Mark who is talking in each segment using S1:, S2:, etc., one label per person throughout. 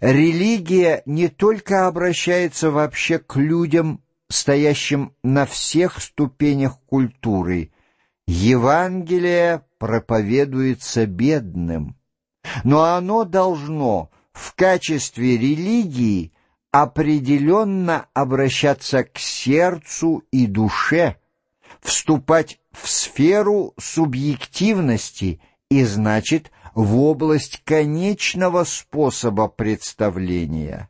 S1: Религия не только обращается вообще к людям, стоящим на всех ступенях культуры. Евангелие проповедуется бедным, но оно должно в качестве религии определенно обращаться к сердцу и душе, вступать в сферу субъективности и, значит, в область конечного способа представления.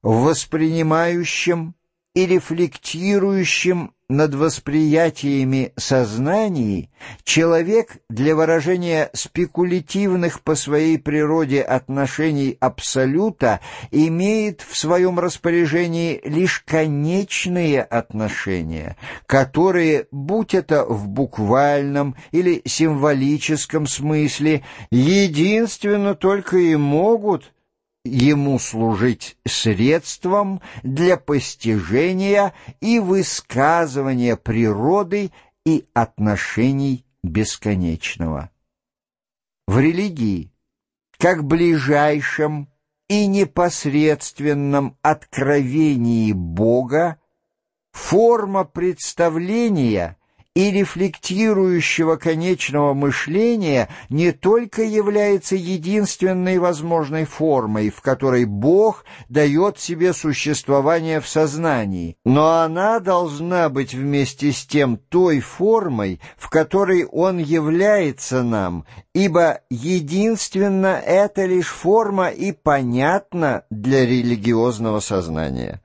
S1: В воспринимающем и рефлектирующем над восприятиями сознании человек для выражения спекулятивных по своей природе отношений абсолюта имеет в своем распоряжении лишь конечные отношения, которые, будь это в буквальном или символическом смысле, единственно только и могут ему служить средством для постижения и высказывания природы и отношений бесконечного. В религии, как ближайшем и непосредственном откровении Бога, форма представления — и рефлектирующего конечного мышления не только является единственной возможной формой, в которой Бог дает себе существование в сознании, но она должна быть вместе с тем той формой, в которой Он является нам, ибо единственно эта лишь форма и понятна для религиозного сознания.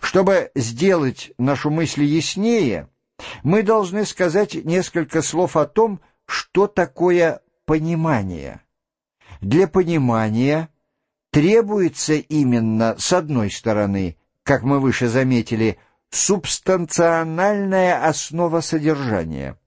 S1: Чтобы сделать нашу мысль яснее, мы должны сказать несколько слов о том, что такое понимание. Для понимания требуется именно, с одной стороны, как мы выше заметили, субстанциональная основа содержания,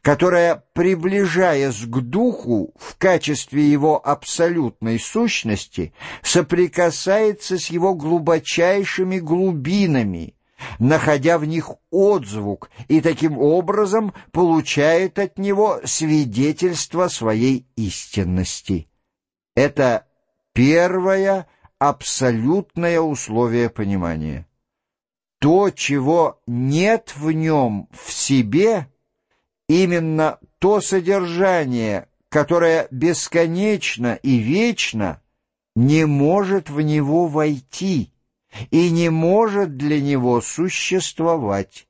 S1: которая, приближаясь к духу в качестве его абсолютной сущности, соприкасается с его глубочайшими глубинами, находя в них отзвук, и таким образом получает от него свидетельство своей истинности. Это первое абсолютное условие понимания. То, чего нет в нем в себе, именно то содержание, которое бесконечно и вечно, не может в него войти, и не может для него существовать,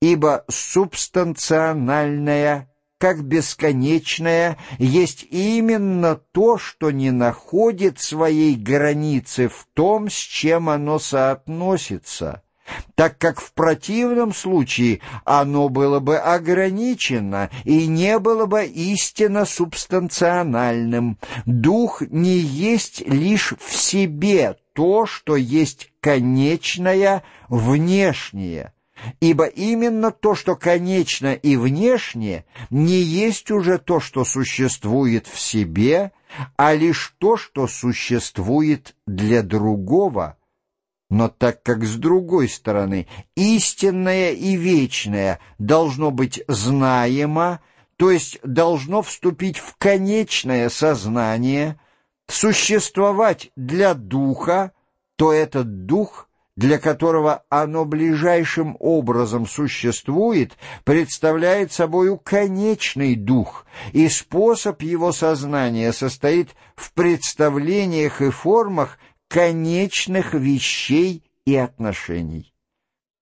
S1: ибо субстанциональное, как бесконечное, есть именно то, что не находит своей границы в том, с чем оно соотносится, так как в противном случае оно было бы ограничено и не было бы истинно субстанциональным. Дух не есть лишь в себе то, что есть конечное внешнее, ибо именно то, что конечно и внешнее, не есть уже то, что существует в себе, а лишь то, что существует для другого. Но так как с другой стороны истинное и вечное должно быть знаемо, то есть должно вступить в конечное сознание – существовать для духа, то этот дух, для которого оно ближайшим образом существует, представляет собою конечный дух, и способ его сознания состоит в представлениях и формах конечных вещей и отношений.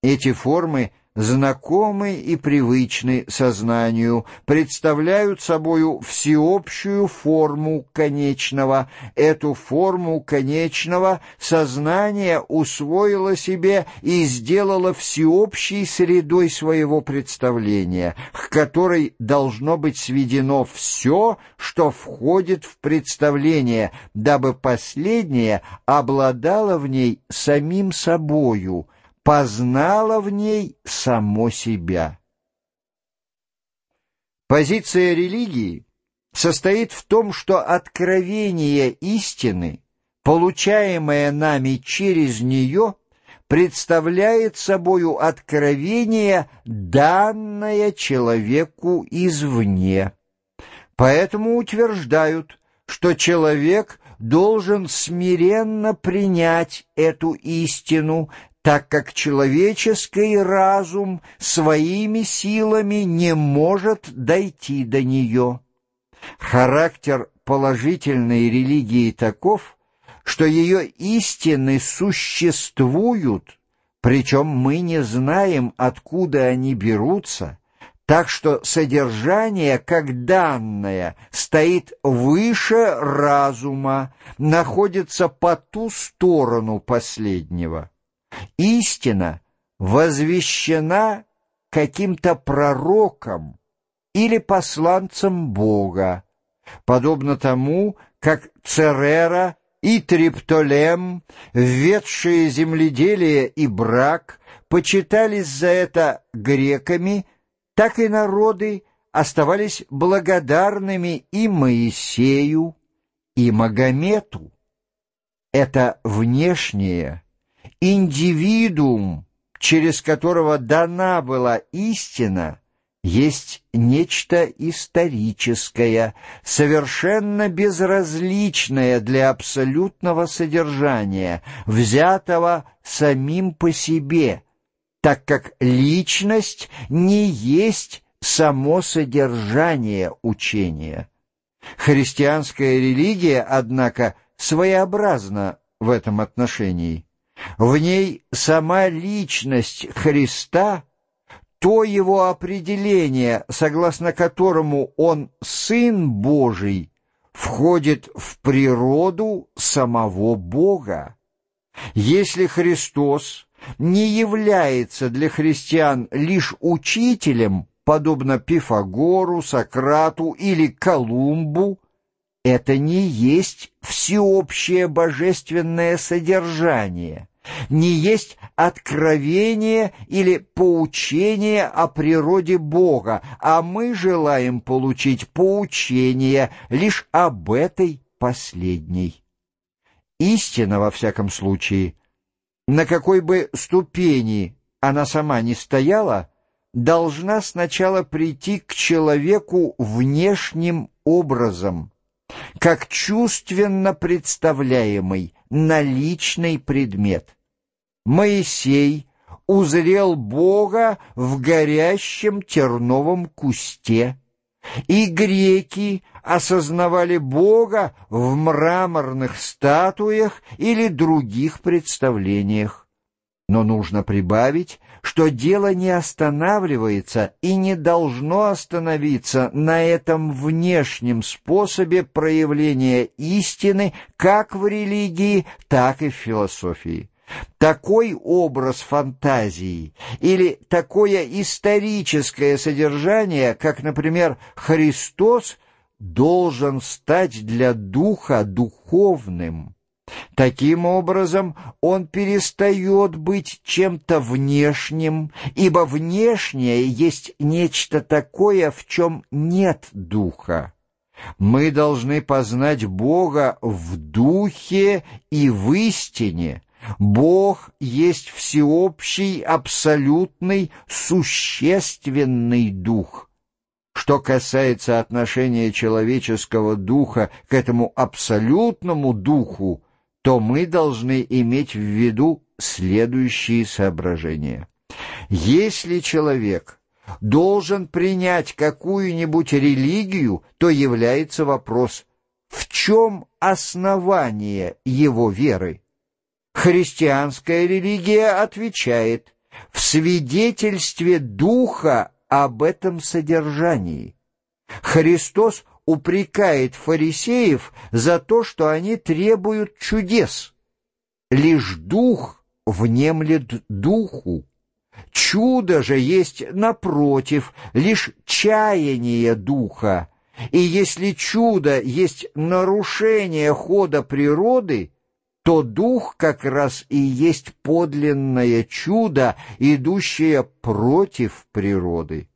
S1: Эти формы – знакомы и привычны сознанию, представляют собою всеобщую форму конечного. Эту форму конечного сознание усвоило себе и сделало всеобщей средой своего представления, к которой должно быть сведено все, что входит в представление, дабы последнее обладало в ней самим собою, познало в ней само себя. Позиция религии состоит в том, что откровение истины, получаемое нами через нее, представляет собою откровение, данное человеку извне. Поэтому утверждают, что человек должен смиренно принять эту истину, так как человеческий разум своими силами не может дойти до нее. Характер положительной религии таков, что ее истины существуют, причем мы не знаем, откуда они берутся, так что содержание, как данное, стоит выше разума, находится по ту сторону последнего. Истина возвещена каким-то пророком или посланцем Бога, подобно тому, как Церера и Триптолем, введшие земледелие и брак, почитались за это греками, так и народы оставались благодарными и Моисею, и Магомету. Это внешнее, индивидуум, через которого дана была истина, есть нечто историческое, совершенно безразличное для абсолютного содержания, взятого самим по себе, так как личность не есть само содержание учения. Христианская религия, однако, своеобразна в этом отношении. В ней сама личность Христа — то его определение, согласно которому он Сын Божий, входит в природу самого Бога. Если Христос не является для христиан лишь учителем, подобно Пифагору, Сократу или Колумбу, это не есть всеобщее божественное содержание – не есть откровение или поучение о природе Бога, а мы желаем получить поучение лишь об этой последней. Истина, во всяком случае, на какой бы ступени она сама не стояла, должна сначала прийти к человеку внешним образом, как чувственно представляемый, наличный предмет. Моисей узрел Бога в горящем терновом кусте, и греки осознавали Бога в мраморных статуях или других представлениях. Но нужно прибавить, что дело не останавливается и не должно остановиться на этом внешнем способе проявления истины как в религии, так и в философии. Такой образ фантазии или такое историческое содержание, как, например, Христос, должен стать для духа духовным. Таким образом, он перестает быть чем-то внешним, ибо внешнее есть нечто такое, в чем нет духа. Мы должны познать Бога в духе и в истине. Бог есть всеобщий, абсолютный, существенный дух. Что касается отношения человеческого духа к этому абсолютному духу, то мы должны иметь в виду следующие соображения. Если человек должен принять какую-нибудь религию, то является вопрос, в чем основание его веры? Христианская религия отвечает в свидетельстве Духа об этом содержании. Христос упрекает фарисеев за то, что они требуют чудес. Лишь дух внемлет духу. Чудо же есть, напротив, лишь чаяние духа. И если чудо есть нарушение хода природы, то дух как раз и есть подлинное чудо, идущее против природы.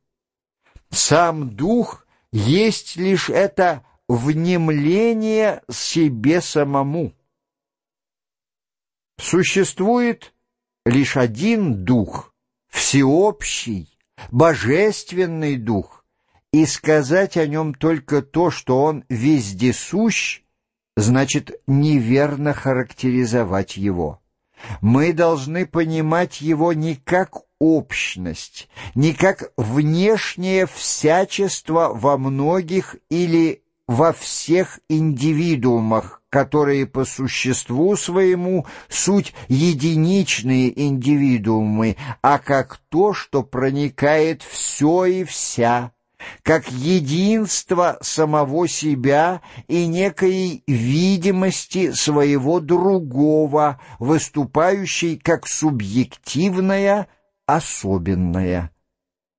S1: Сам дух есть лишь это внемление себе самому. Существует лишь один дух, всеобщий, божественный дух, и сказать о нем только то, что он вездесущ, значит неверно характеризовать его. Мы должны понимать его не как общность, не как внешнее всячество во многих или во всех индивидуумах, которые по существу своему суть единичные индивидуумы, а как то, что проникает все и вся, как единство самого себя и некой видимости своего другого, выступающей как субъективное, особенное.